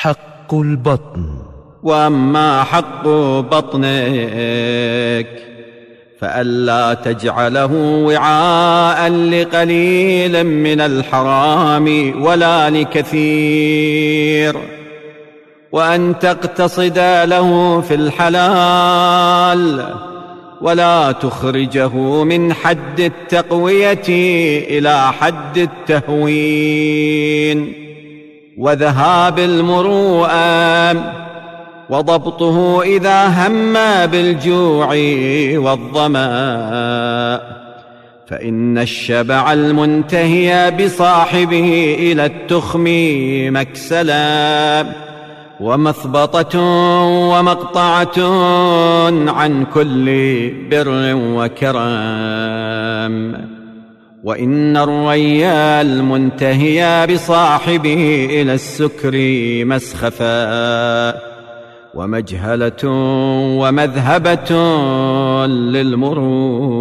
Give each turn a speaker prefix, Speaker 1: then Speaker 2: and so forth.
Speaker 1: حق البطن.
Speaker 2: وأما حق بطنك فألا تجعله وعاء لقليل من الحرام ولا لكثير. وأن تقتصد له في الحلال ولا تخرجه من حد التقوية إلى حد التهوين. وذهاب المروءة وضبطه إذا هم بالجوع والظمأ. فإن الشبع المنتهي بصاحبه إلى التخم مكسلا. ومثبطة ومقطعة عن كل بر وكرم. وإن الريا المنتهي بصاحبه إلى السكر مسخفا. ومجهلة ومذهبة للمرور